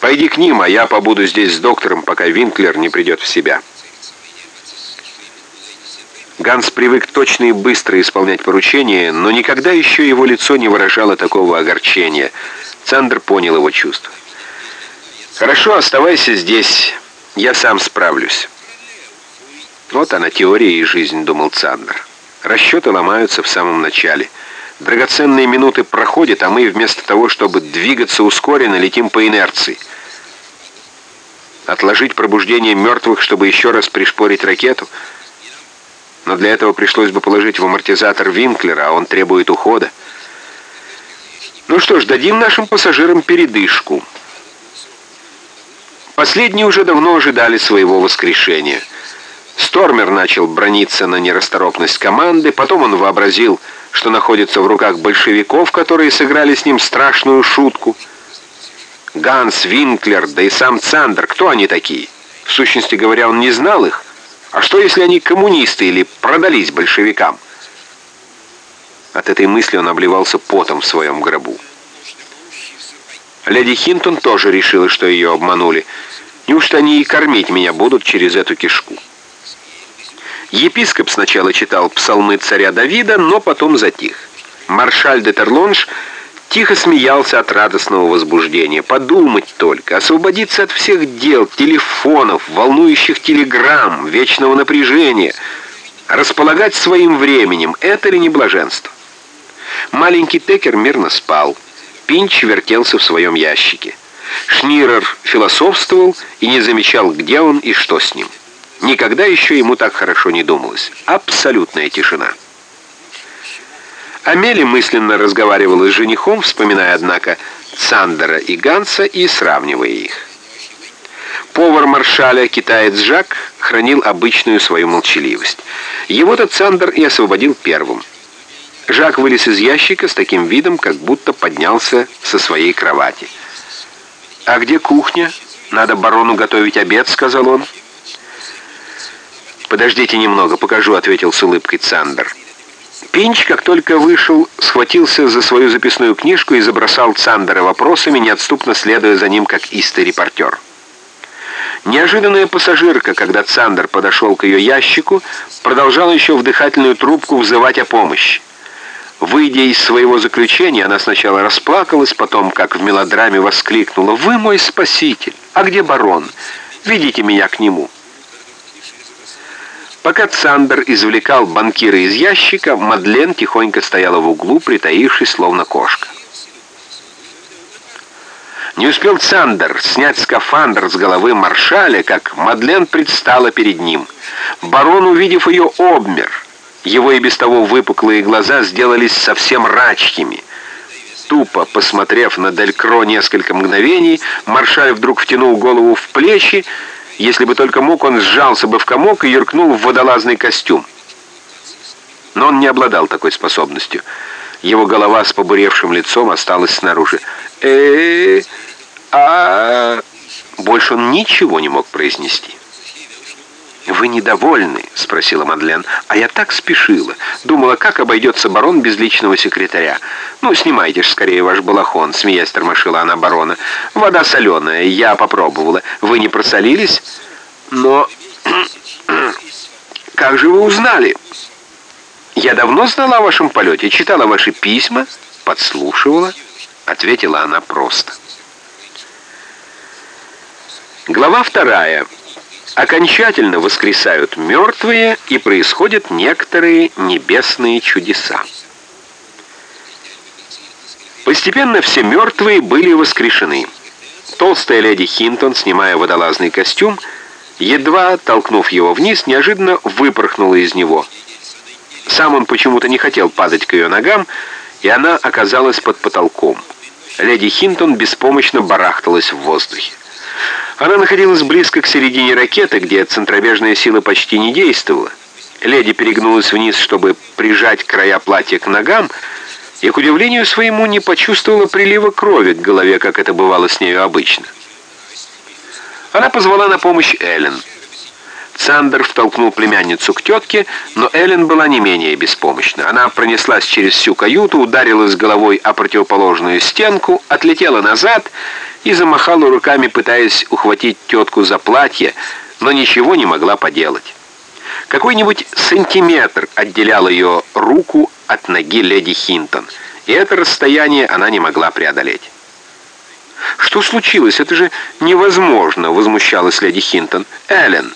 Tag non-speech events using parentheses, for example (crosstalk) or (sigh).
Пойди к ним, а я побуду здесь с доктором, пока Винклер не придет в себя». Ганс привык точно и быстро исполнять поручения, но никогда еще его лицо не выражало такого огорчения. Цандер понял его чувства. «Хорошо, оставайся здесь. Я сам справлюсь». Вот она, теория и жизнь, думал Цандер. Расчеты ломаются в самом начале. Драгоценные минуты проходят, а мы вместо того, чтобы двигаться ускоренно, летим по инерции. Отложить пробуждение мертвых, чтобы еще раз пришпорить ракету — но для этого пришлось бы положить в амортизатор Винклера, а он требует ухода. Ну что ж, дадим нашим пассажирам передышку. Последние уже давно ожидали своего воскрешения. Стормер начал брониться на нерасторопность команды, потом он вообразил, что находится в руках большевиков, которые сыграли с ним страшную шутку. Ганс, Винклер, да и сам Цандер, кто они такие? В сущности говоря, он не знал их, а что, если они коммунисты или продались большевикам? От этой мысли он обливался потом в своем гробу. Леди Хинтон тоже решила, что ее обманули. Неужто они и кормить меня будут через эту кишку? Епископ сначала читал псалмы царя Давида, но потом затих. Маршаль де Терлонж Тихо смеялся от радостного возбуждения. Подумать только, освободиться от всех дел, телефонов, волнующих телеграмм, вечного напряжения. Располагать своим временем — это ли не блаженство? Маленький Текер мирно спал. Пинч вертелся в своем ящике. Шнирер философствовал и не замечал, где он и что с ним. Никогда еще ему так хорошо не думалось. Абсолютная тишина. Амели мысленно разговаривала с женихом, вспоминая, однако, Сандера и Ганса и сравнивая их. Повар маршаля, китаец Жак, хранил обычную свою молчаливость. Его-то Цандер и освободил первым. Жак вылез из ящика с таким видом, как будто поднялся со своей кровати. «А где кухня? Надо барону готовить обед», — сказал он. «Подождите немного, покажу», — ответил с улыбкой Цандер. Пинч, как только вышел, схватился за свою записную книжку и забросал Цандера вопросами, неотступно следуя за ним, как истый репортер. Неожиданная пассажирка, когда Цандер подошел к ее ящику, продолжала еще в дыхательную трубку взывать о помощи. Выйдя из своего заключения, она сначала расплакалась, потом, как в мелодраме, воскликнула «Вы мой спаситель! А где барон? Ведите меня к нему!» Пока Цандер извлекал банкира из ящика, Мадлен тихонько стояла в углу, притаившись, словно кошка. Не успел Цандер снять скафандр с головы маршаля, как Мадлен предстала перед ним. Барон, увидев ее, обмер. Его и без того выпуклые глаза сделались совсем рачьими. Тупо посмотрев на Делькро несколько мгновений, маршаль вдруг втянул голову в плечи если бы только мог, он сжался бы в комок и юркнул в водолазный костюм. Но он не обладал такой способностью. Его голова с побуревшим лицом осталась снаружи. э а Больше он ничего не мог произнести. «Вы недовольны?» — спросила Мадлен. «А я так спешила. Думала, как обойдется барон без личного секретаря. Ну, снимайте ж скорее ваш балахон», — смеясь тормошила она барона. «Вода соленая, я попробовала. Вы не просолились?» «Но... (clears throat) как же вы узнали?» «Я давно знала о вашем полете, читала ваши письма, подслушивала», — ответила она просто. Глава вторая окончательно воскресают мертвые и происходят некоторые небесные чудеса. Постепенно все мертвые были воскрешены. Толстая леди Хинтон, снимая водолазный костюм, едва толкнув его вниз, неожиданно выпорхнула из него. Сам он почему-то не хотел падать к ее ногам, и она оказалась под потолком. Леди Хинтон беспомощно барахталась в воздухе. Она находилась близко к середине ракеты, где центробежная сила почти не действовала. Леди перегнулась вниз, чтобы прижать края платья к ногам, и, к удивлению своему, не почувствовала прилива крови к голове, как это бывало с нею обычно. Она позвала на помощь Эллен. Сандер втолкнул племянницу к тетке, но Эллен была не менее беспомощна. Она пронеслась через всю каюту, ударилась головой о противоположную стенку, отлетела назад и замахала руками, пытаясь ухватить тетку за платье, но ничего не могла поделать. Какой-нибудь сантиметр отделял ее руку от ноги леди Хинтон, и это расстояние она не могла преодолеть. «Что случилось? Это же невозможно!» — возмущалась леди Хинтон. «Эллен,